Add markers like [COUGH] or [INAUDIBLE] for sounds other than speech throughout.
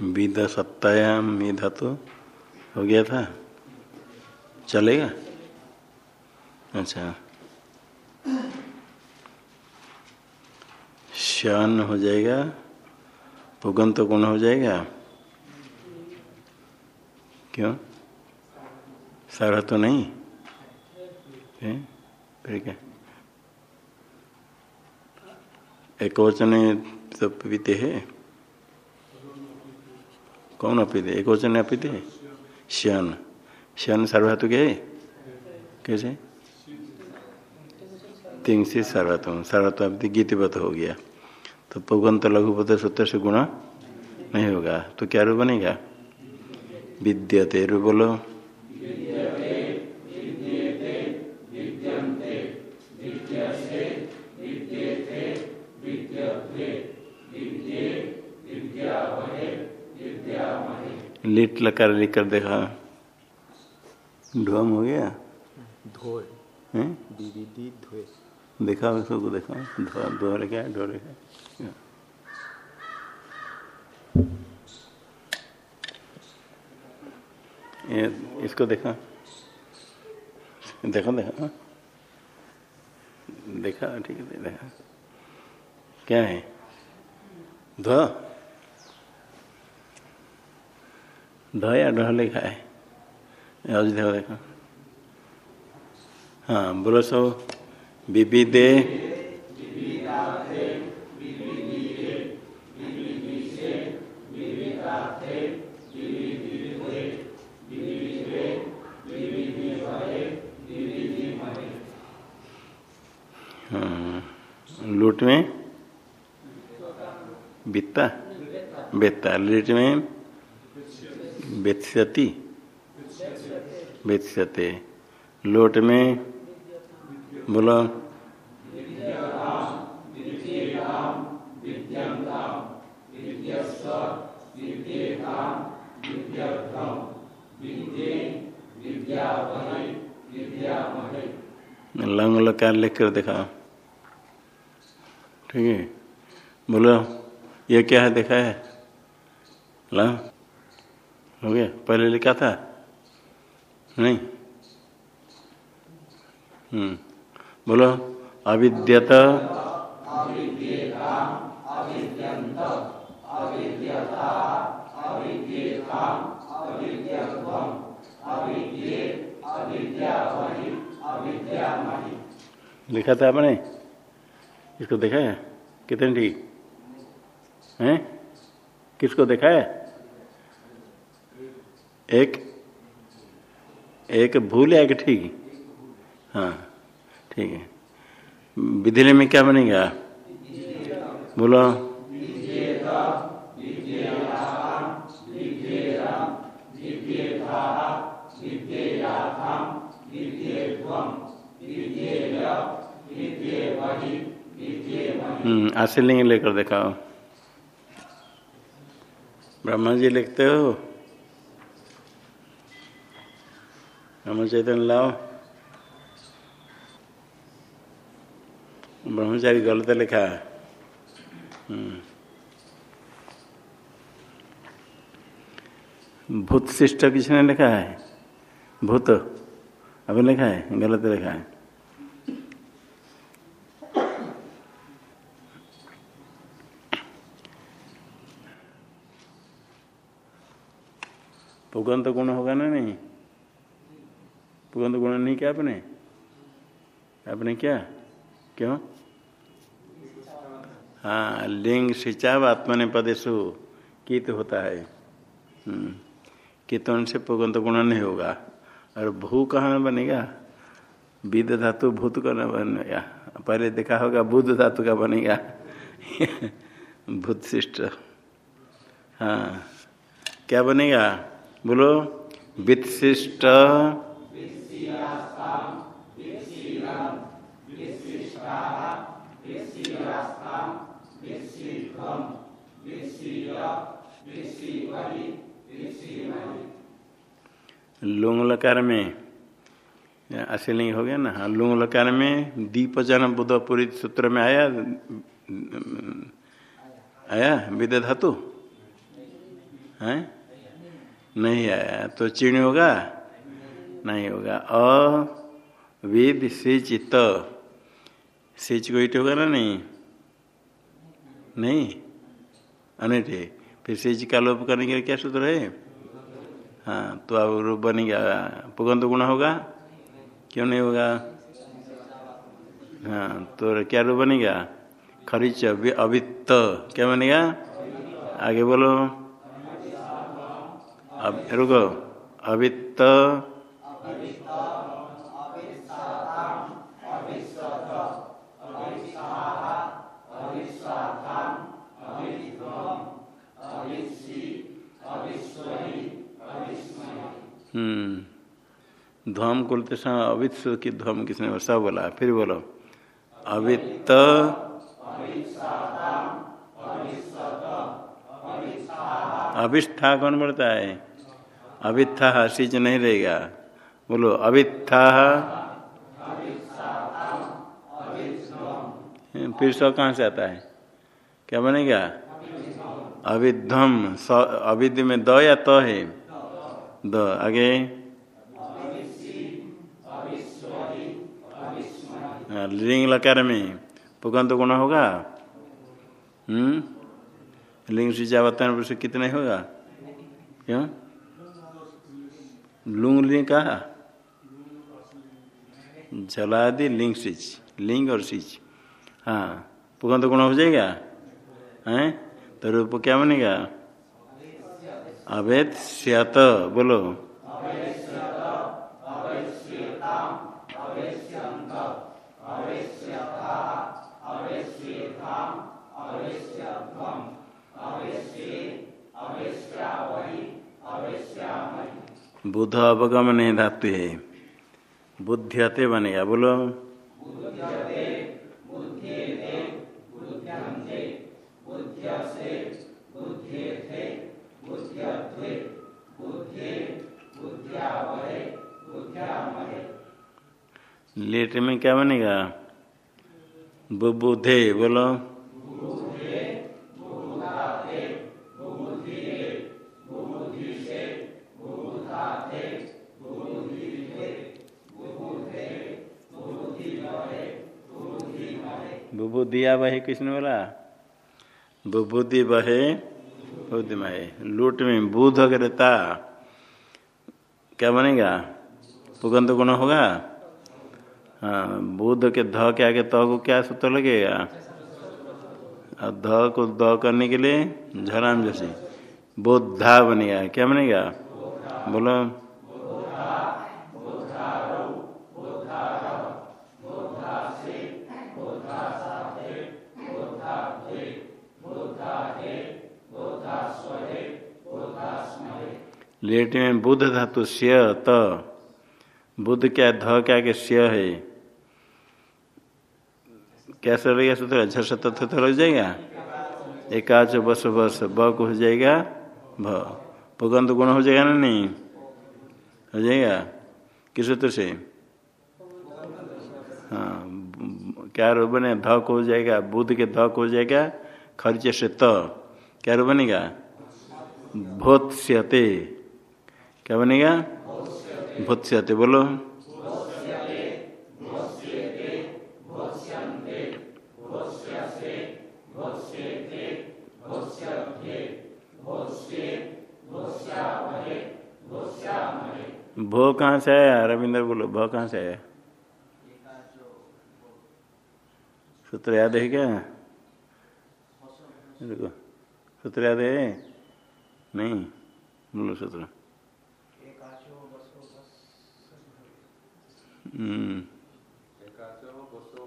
With सत्तायाम धातु हो गया था? चलेगा? अच्छा। शन हो जाएगा। पुगंत तो गुण हो जाएगा? क्यों? सारा तो नहीं? फिर क्या? एक वचन तो पीते है। कौन अपीते? एक वचन अपीते? श्यन। श्यन सर्वधातु के कैसे? तीन से सर्वतम। सर्वतम अपनी गीतिवत हो गया। तो पुगंत लघुपत सूत्र से गुणा नहीं होगा। तो क्या रूप बनेगा? विद्यते रूप बोलो। लिट लकार लिख कर देखा। ढोम हो गया? धोए। देखा उसको देखा? धो क्या ढो क्या ये इसको देखा? देखा देखा देखा ठीक है देखा। क्या है? धो। ध या ढ लिखा है। अयोध्या देखो हाँ बोलो सब विविधे। हाँ, लूट में। बित्ता बेता लूट में। बेत्स्यति। बेत्स्यते। लोट में बोलो लंग लकार लिख कर दिखाओ ठीक है। बोलो ये क्या है, देखा है? लंग हो गया, पहले लिखा था नहीं? हम्म। बोलो, अविद्यत। लिखा था आपने? इसको देखा है? कितने ठीक? है? किसको देखा है? एक एक भूल है एक ठीक? हाँ ठीक है। विधिले में क्या बनेगा? बोलो। हम्म आशीलिंग लेकर दिखाओ। ब्रह्मा जी लिखते हो? ब्रह्म चैतन्य लाओ ब्रह्मचारी गलत लिखा भूत शिष्ट किसने लिखा है भूत अभी लिखा है गलत लिखा है पुगंत गुण होगा ना नहीं पुगंत गुण नहीं क्या आपने आपने क्या? क्यों? हाँ लिंग सिंचाव आत्मने पदेशु कित होता है। कितन से पुगंत गुण नहीं होगा। और भू कहाँ बनेगा? विद धातु भूत का न बनेगा? पहले देखा होगा बुद्ध धातु का बनेगा। [LAUGHS] भूत शिष्ट। हाँ क्या बनेगा? बोलो विशिष्ट लुंग लकार में अश्लिंग हो गया ना? हाँ लुंग लकार में दीप जन बुद्ध पूरी सूत्र में आया आया? विद धातु? है? नहीं आया। तो चिण होगा? नहीं होगा। अ, विद सिच त सिच को इट होगा ना नहीं? नहीं? अनिट फिर सिच का लोप करने के लिए क्या सूत्र है? हाँ तो अब रूप बनेगा पुगंत गुण होगा? क्यों नहीं होगा? हाँ तो क्या रूप बनेगा? खरीच अवित्त क्या बनेगा? आगे बोलो। अब रुको। अवित्त ध्वम बोलते समय अवित्त की ध्वम किसने वर्षा बोला? फिर बोलो। अवित अभिष्ठा कौन बोलता है? अवित्था सिच नहीं रहेगा। बोलो अवित्था फिर सौ कहाँ से आता है? क्या बनेगा? अविध्वम अविध में द या त तो है? द, आगे। लिंग लकार में पुगंत गुण होगा। हम्म लिंग से जावतन पुरुष कितने होगा? क्यों? लुंग लिंग कहा जलादि लिंग सिच लिंग और सिच हाँ पुगंत गुण हो जाएगा हैं? तो रूप क्या बनेगा? अवैध स्यत, बोलो। बुध अवगमन धातु है। बुद्धियते बनेगा बोलो। लेट में क्या बनेगा? बुबुधे बोलो। बुबुदिया बहे किसने बोला? बुबुदि बहे बुद्धि में लूट में बुध रहता क्या बनेगा? पुगंत गुण होगा? हाँ बुध के ध के आगे त को क्या सूत्र लगेगा? और ध को द करने के लिए झराम जैसे। बोधा बनेगा। क्या बनेगा? बोलो। लेट में बुध धातु श्य त। बुद्ध क्या, ध क्या के श्य है? कैसे रहेगा सूत्र? झस तत्व तो लग जाएगा? एकाच बस बस, ब को हो जाएगा, भ। पुगंत गुण हो जाएगा ना नहीं? हो जाएगा? किस सूत्र से? हाँ क्या रो बने? ध को हो जाएगा, बुद्ध के ध को हो जाएगा, खर्चे से त। क्या रो बनेगा? भोत्स्यते। क्या बनेगा? भोत्स्यते। बोलो। भो कहाँ से आया? रविंद्र, बोलो। भो कहाँ से आया? सूत्र याद है क्या? देखो सूत्र याद है? नहीं। बोलो सूत्र।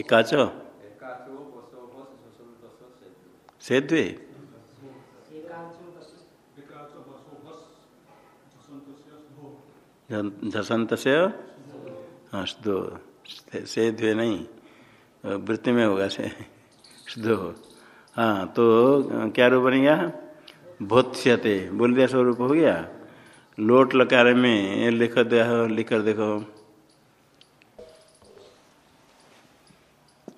एकाचो सेद्वे झसंत से दो सेद्वे नहीं वृत्ति में होगा से दो हाँ तो क्या रूप बनेगा भोत्स्यते बोल दिया स्वरूप हो गया लोट लकार में लिख दिया लिख कर देखो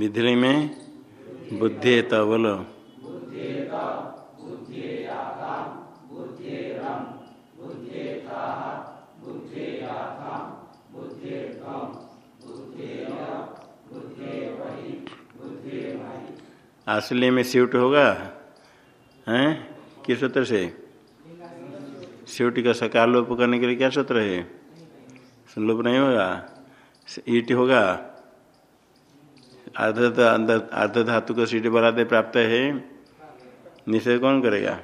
विधि में बुद्धि बोलो। असली में स्यूट होगा, हैं? किस सूत्र से? स्यूट का सकार लोप करने के लिए क्या सूत्र है? लोप नहीं होगा। ईट होगा। अर्ध धातु का सीट बरादे प्राप्त है। निषेध कौन करेगा?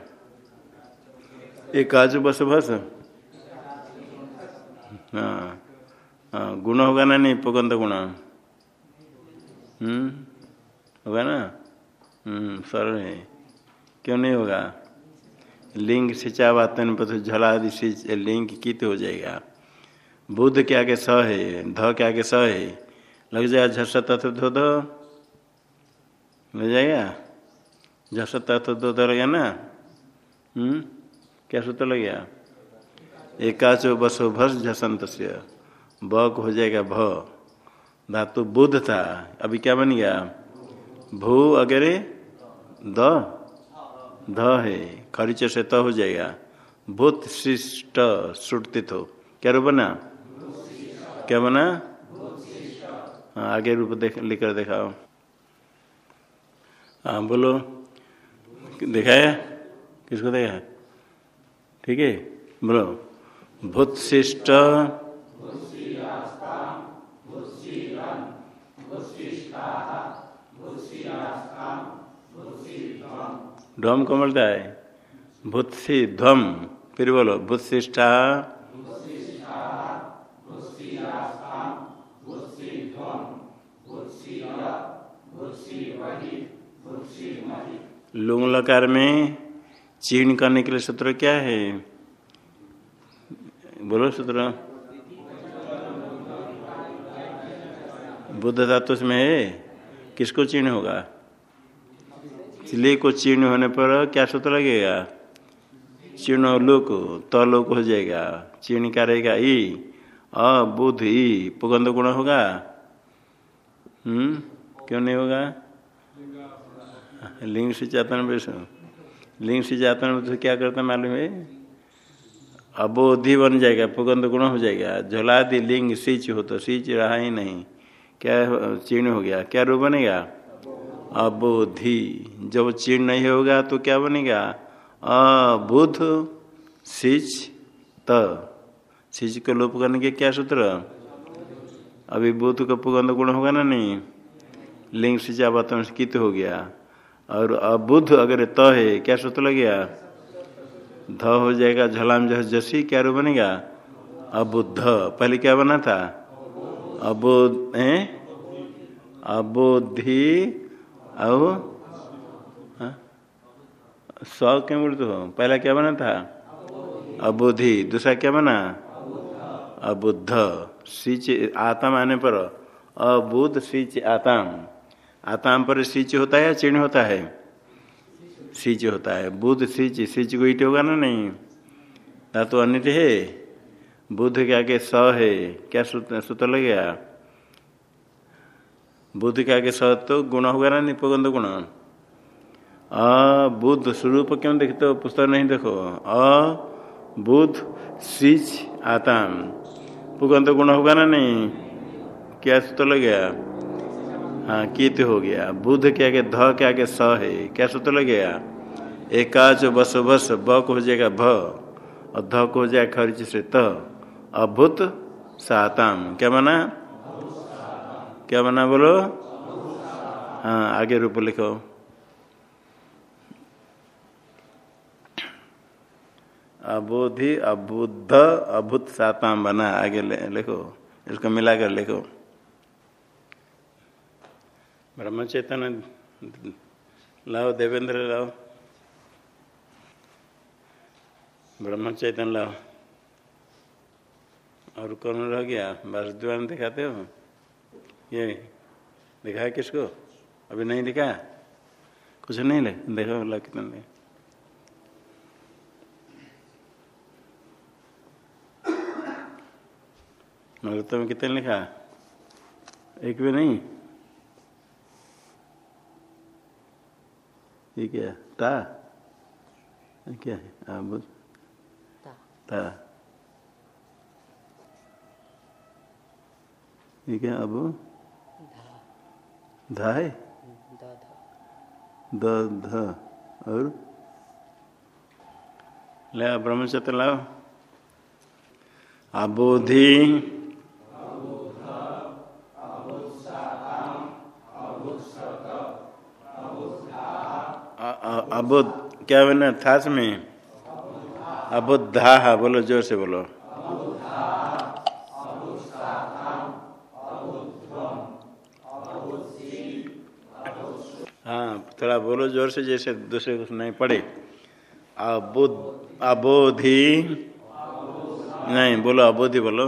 एक काजू बस बस। हाँ हाँ गुण होगा ना नहीं? पुगंध गुण। हम्म होगा ना? हम्म सरल है। क्यों नहीं होगा? लिंग सिंचा सिंचावातन पथ झलादि लिंग कित हो जाएगा। बुद्ध के स है? ध क्या के स है? लग जाएगा झस तत्व धो दो। लग जाएगा? झस तत्व दो दो लगे ना? हम्म? क्या सूत्र लग गया? एकाचो बसो भस झसंत ब हो जाएगा भ। धातु बुद्ध था। अभी क्या बन गया? भू अगरे द? ध है। खरीच से त हो जाएगा। भूत शिष्ट श्रुतित। हो क्या रूप बना? क्या बना? आगे रूप देख लिखकर दिखाओ। हाँ बोलो। दिखाया किसको देखा ठीक है, बोलो। भूत शिष्ट ध्वम को मिलता है। भूतसी ध्वम फिर बोलो। भूतशिष्ठा लुंग लकार में चीन करने के लिए सूत्र क्या है? बोलो सूत्र। बुद्ध धातु में है। किसको चीन होगा? इसलिए को चीर्ण होने पर क्या सूत्र लगेगा? चीर्ण लोक तलोक हो जाएगा। चीर्ण क्या रहेगा? ई। अ बुध ई। पुगंध गुण होगा। हम्म क्यों नहीं होगा? लिंग से चातन वैसे लिंग से चातन तो क्या करता मालूम है? अबोधि बन जाएगा पुगंध गुण हो जाएगा। झोलादि लिंग सिच हो तो सिच रहा ही नहीं। क्या चीर्ण हो गया? क्या रूप बनेगा? अबोधि। जब चीर्ण नहीं होगा तो क्या बनेगा? अबुध। सिच त। सिच को लोप करने के क्या सूत्र? अभी बुध का पुगंध गुण होगा ना नहीं? लिंग सिंचा बातों कित हो गया? और अबुध अगर त है, क्या सूत्र लग गया ध हो जाएगा झलाम जस जसी, क्या रूप बनेगा? अबुद्ध। पहले क्या बना था? अबोध है? अबोधि अब सौ क्यों बोलते हो? पहला क्या बना था? अबुद्धि। दूसरा क्या बना? अबुद्ध। सिच आतम आने पर अबुद्ध सिच आताम। आताम पर सिच होता है या चिन्ह होता है? सिच होता है। बुद्ध सिच सिच को ईट होगा ना नहीं? धातु अनिट है। बुद्ध के स है। क्या सूत्र लग गया? बुद्ध के आगे स तो गुण होगा ना निपुगंध गुण? अ, बुद्ध स्वरूप क्यों देखते हो? पुस्तक नहीं देखो। अ, बुद्ध सिच, आताम। पुगंध गुण होगा ना नहीं? क्या सूत्र लग गया? हाँ कित हो गया। बुद्ध के आगे ध के आगे स है? क्या सूत्र लग गया? एकाच बस बस, ब को हो जाएगा भ, और ध को हो जाएगा खर्च से त अभूत साताम। क्या बना? क्या बना बोलो? हाँ आगे रूप लिखो। अबोधि, अबुद्ध, अभूत साताम बना। आगे लिखो। इसको मिलाकर लिखो। ब्रह्म चेतन लाओ देवेंद्र लाओ। ब्रह्म चैतन लाओ। और कौन रह गया? वासुदेवान दिखाते हो? ये दिखाया किसको? अभी नहीं दिखा कुछ नहीं ले? देखो बोला कितना मगर तुम्हें कितने लिखा? एक भी नहीं? ये क्या ता? क्या है? अब ता। ये क्या अब? धा। है? द ध। और? ले ब्रह्मचत्र लाओ। अबोधि अबुद, क्या बना थास में अबुद्धा बोलो, ज़ोर से बोलो। हाँ थोड़ा बोलो, ज़ोर से, जैसे दूसरे को सुनाई पड़े अबोधि? नहीं, बोलो, अबोधि बोलो।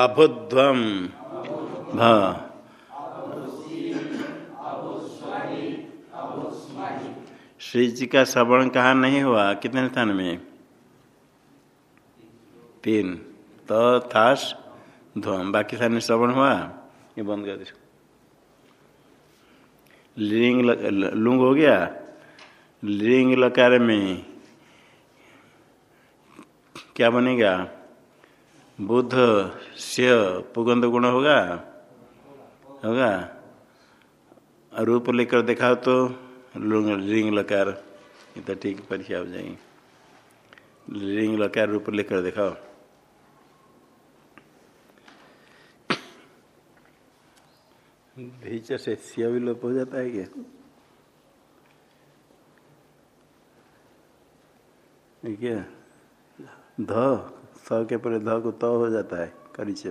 अभुध्वम श्री जी का श्रवण कहा नहीं हुआ? कितने स्थान में? तीन। तो थास ध्वम। बाकी स्थान में श्रवण हुआ? ये बंद कर दो लिंग लुंग हो गया? लिंग लकार में क्या बनेगा? बुद्ध से पुगंध गुण होगा? होगा? रूप लेकर दिखाओ तो लिंग लकार, ये तो ठीक परीक्षा हो जाएगी। लिंग लकार, रूप लेकर दिखाओ। भीच से सिया भी लोप हो जाता है क्या? क्या? ध। स के पर ध को त हो जाता है करीच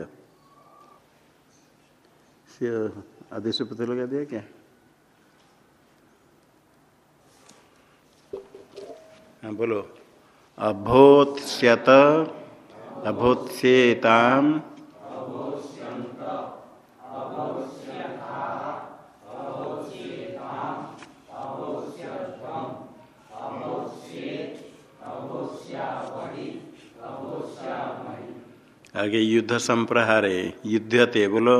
आदेश पत्र लगा दिया क्या? हाँ बोलो। अभोत्स्यत अभोत्स्यताम आगे युद्ध संप्रहारे युद्धते बोलो।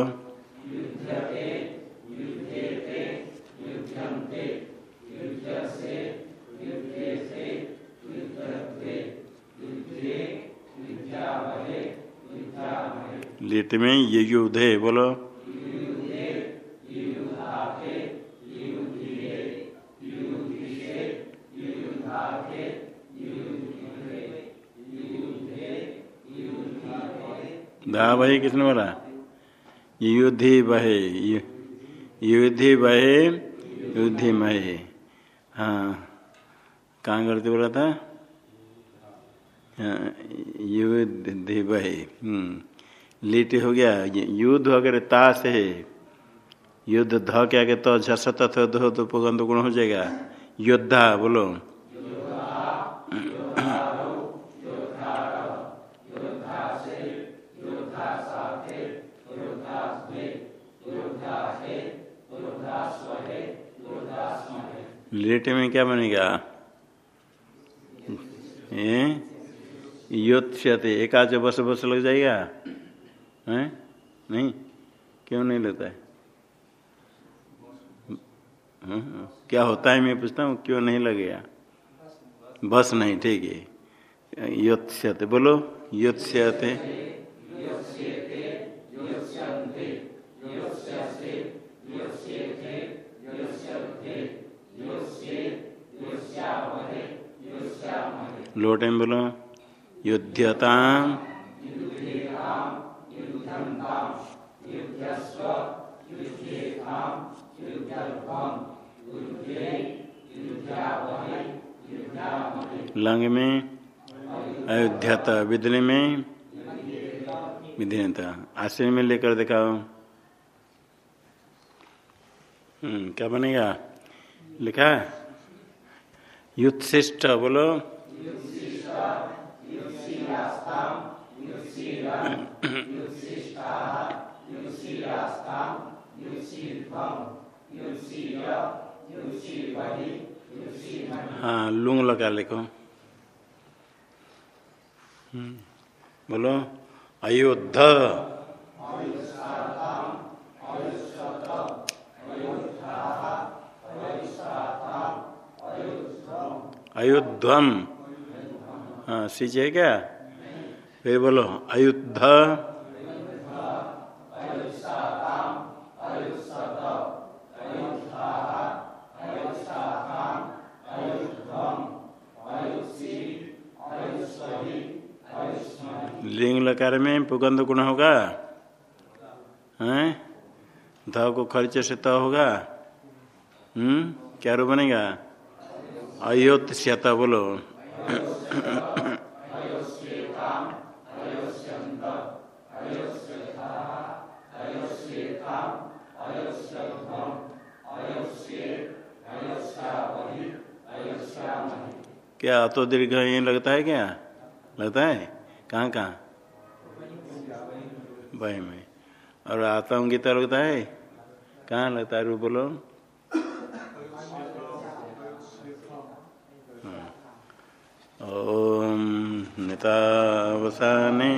लिट में ये युद्ध है बोलो। धा भाई किसने बोला? युद्धि बहे युद्धि बहे, युद्धि महे। हाँ कहाँ करते बोला था? युद्धि बहे लिट हो गया युद्ध अगर ताश है। युद्ध ध क्या के तो झस तथ धो तो गुण हो जाएगा। योद्धा, बोलो। लेट में क्या बनेगा? योत्स्यते, एकाच बस बस लग जाएगा? हैं? नहीं? क्यों नहीं लेता है? क्या होता है मैं पूछता हूँ, क्यों नहीं लगेगा? बस नहीं, ठीक है। योत्स्यते, बोलो। योत्स्यते। लोटे में बोलो युद्धता लंग में, अयोध्यत विधि में। विधेयता, आश्रय में लेकर दिखाओ। हम्म क्या बनेगा? लिखा है? युत्सिष्ट बोलो। हाँ लुंग लगा लिखो हम्म, बोलो अयोध्या। अयुद्धम हाँ सिच है क्या? फिर बोलो, अयुद्ध। लिंग लकार में पुगंध गुण होगा? हैं? ध को खर्च से त होगा? हम्म क्या रू बनेगा? अयोत्स्यता बोलो। क्या अतो दीर्घ लगता है क्या? लगता है? कहाँ कहाँ? भाई में। और आता हूँ गीता लगता है? कहाँ लगता है रू बोलो ॐ नितावसाने